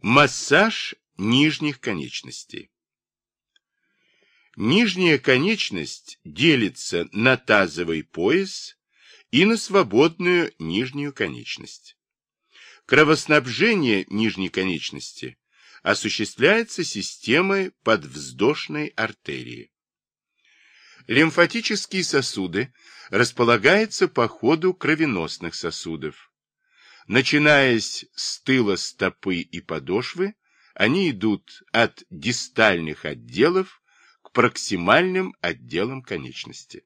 Массаж нижних конечностей. Нижняя конечность делится на тазовый пояс и на свободную нижнюю конечность. Кровоснабжение нижней конечности осуществляется системой подвздошной артерии. Лимфатические сосуды располагаются по ходу кровеносных сосудов. Начинаясь с тыла стопы и подошвы, они идут от дистальных отделов к проксимальным отделам конечности.